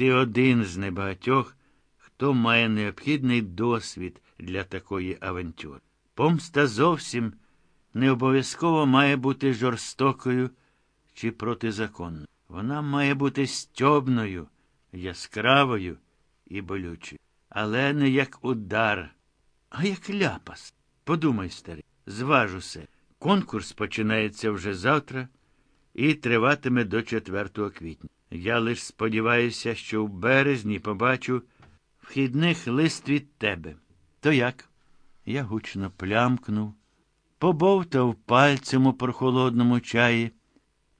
ти один з небагатьох, хто має необхідний досвід для такої авантюри. Помста зовсім не обов'язково має бути жорстокою чи протизаконною. Вона має бути стьобною, яскравою і болючою. Але не як удар, а як ляпас. Подумай, старий, зваж усе. Конкурс починається вже завтра і триватиме до 4 квітня. Я лиш сподіваюся, що в березні побачу вхідних лист від тебе. То як? Я гучно плямкнув, побовтав пальцем у прохолодному чаї,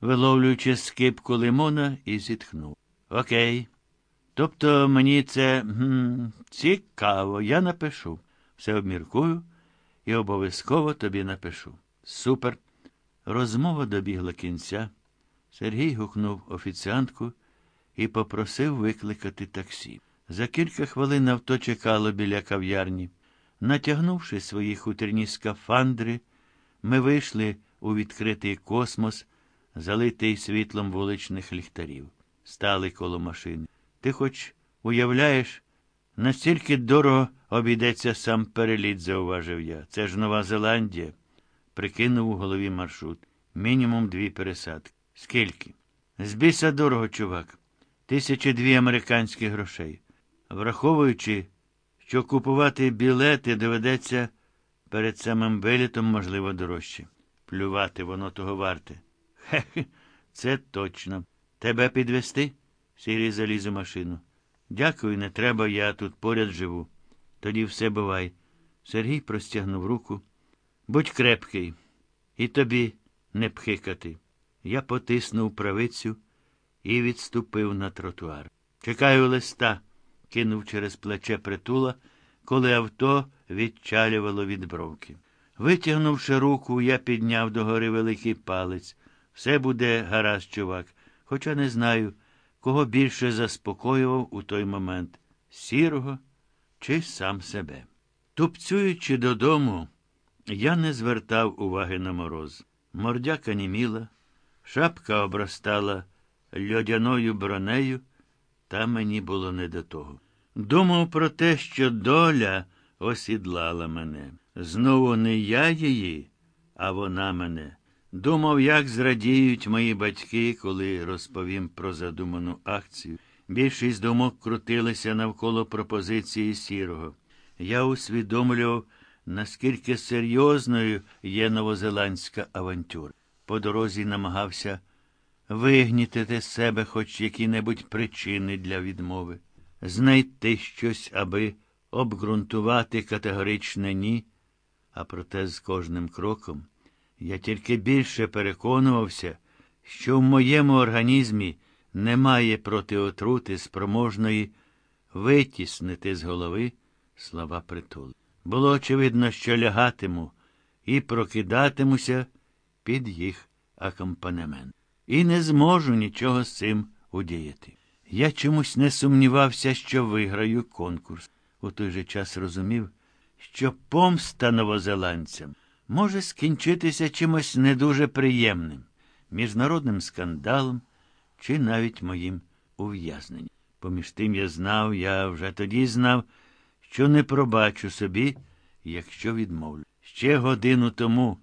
виловлюючи скипку лимона, і зітхнув. Окей. Тобто мені це гм, цікаво, я напишу. Все обміркую і обов'язково тобі напишу. Супер. Розмова добігла кінця. Сергій гукнув офіціантку і попросив викликати таксі. За кілька хвилин авто чекало біля кав'ярні. Натягнувши свої хуторні скафандри, ми вийшли у відкритий космос, залитий світлом вуличних ліхтарів. Стали коло машини. Ти хоч уявляєш, настільки дорого обійдеться сам переліт, зауважив я. Це ж Нова Зеландія. Прикинув у голові маршрут. Мінімум дві пересадки. Скільки? З біса дорого, чувак. Тисячі дві американських грошей. Враховуючи, що купувати білети доведеться перед самим вилітом, можливо, дорожче. Плювати воно того варте. Хе-хе, це точно. Тебе підвести? Сірій заліз у машину. Дякую, не треба, я тут поряд живу. Тоді все бувай. Сергій простягнув руку. Будь крепкий, і тобі не пхикати. Я потиснув правицю і відступив на тротуар. Чекаю листа, кинув через плече притула, коли авто відчалювало від бровки. Витягнувши руку, я підняв догори великий палець. Все буде гаразд, чувак, хоча не знаю, кого більше заспокоював у той момент сірого чи сам себе. Тупцюючи додому, я не звертав уваги на мороз. Мордяка німіла, шапка обростала льодяною бронею, та мені було не до того. Думав про те, що доля осідлала мене. Знову не я її, а вона мене. Думав, як зрадіють мої батьки, коли розповім про задуману акцію. Більшість думок крутилися навколо пропозиції сірого. Я усвідомлював, наскільки серйозною є новозеландська авантюра. По дорозі намагався вигнітити з себе хоч які-небудь причини для відмови, знайти щось, аби обґрунтувати категоричне ні, а проте з кожним кроком я тільки більше переконувався, що в моєму організмі немає протиотрути спроможної витіснити з голови слова притули. Було очевидно, що лягатиму і прокидатимуся під їх акомпанемент. І не зможу нічого з цим удіяти. Я чомусь не сумнівався, що виграю конкурс. У той же час розумів, що помста новозеландцям може скінчитися чимось не дуже приємним, міжнародним скандалом чи навіть моїм ув'язненням. Поміж тим я знав, я вже тоді знав, що не пробачу собі, якщо відмовлю. Ще годину тому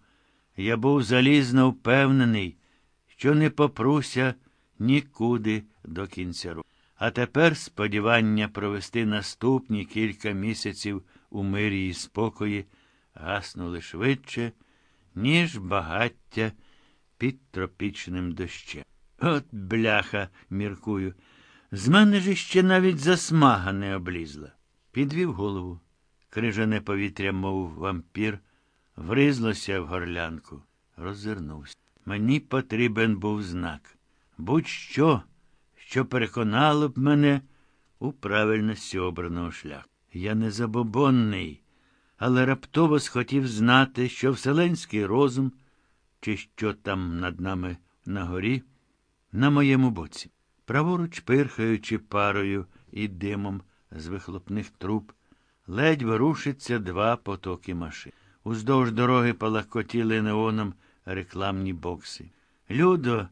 я був залізно впевнений, що не попруся нікуди до кінця року. А тепер сподівання провести наступні кілька місяців у мирі і спокої гаснули швидше, ніж багаття під тропічним дощем. От бляха, міркую. З мене ж іще навіть засмага не облізла. Підвів голову. Крижане повітря, мов вампір, вризлося в горлянку. Роззирнувся. Мені потрібен був знак. Будь-що, що переконало б мене у правильності обраного шляху. Я не забобонний, але раптово схотів знати, що вселенський розум, чи що там над нами на горі, на моєму боці. Праворуч, пирхаючи парою і димом з вихлопних труб, ледь ворушиться два потоки машин. Уздовж дороги палахкотіли неоном рекламні бокси. Людо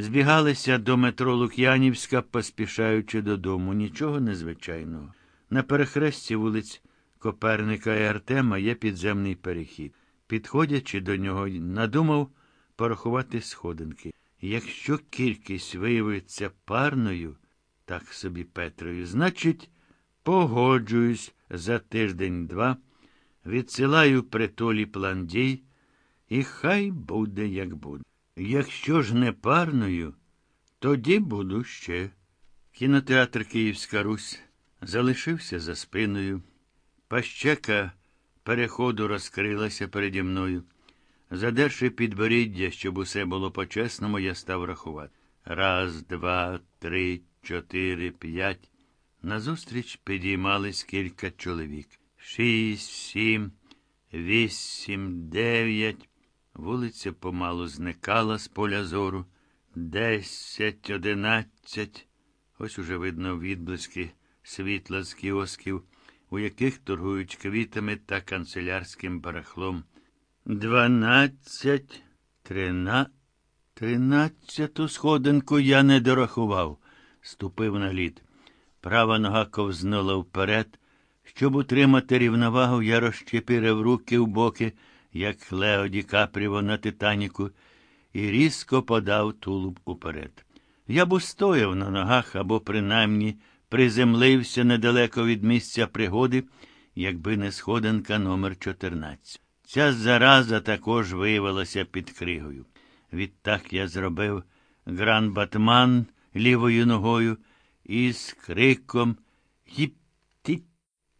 Збігалися до метро Лук'янівська, поспішаючи додому. Нічого незвичайного. На перехресті вулиць Коперника і Артема є підземний перехід. Підходячи до нього, надумав порахувати сходинки. Якщо кількість виявиться парною, так собі Петрою, значить, погоджуюсь за тиждень-два, відсилаю притолі план дій, і хай буде, як буде. Якщо ж не парною, тоді буду ще. Кінотеатр Київська Русь залишився за спиною. Пащека переходу розкрилася переді мною. Задерши підборіддя, щоб усе було по-чесному, я став рахувати. Раз, два, три, чотири, п'ять. Назустріч підіймались кілька чоловік. Шість, сім, вісім, дев'ять. Вулиця помалу зникала з поля зору. Десять, одинадцять. Ось уже видно відблиски світла з кіосків, у яких торгують квітами та канцелярським барахлом. Дванадцять, трина... Тринадцяту сходинку я не дорахував, ступив на лід. Права нога ковзнула вперед. Щоб утримати рівновагу, я розчепірив руки в боки, як Лео Ді Капріво на Титаніку, і різко подав тулуб уперед. Я б устояв на ногах або, принаймні, приземлився недалеко від місця пригоди, якби не сходинка номер 14. Ця зараза також виявилася під кригою. Відтак я зробив гран батман лівою ногою і з криком «Гіп-тіп»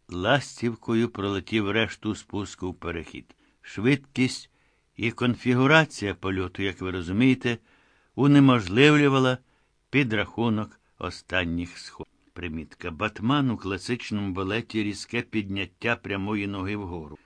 ластівкою пролетів решту спуску в перехід. Швидкість і конфігурація польоту, як ви розумієте, унеможливлювала підрахунок останніх сходів. Примітка. Батман у класичному балеті різке підняття прямої ноги вгору.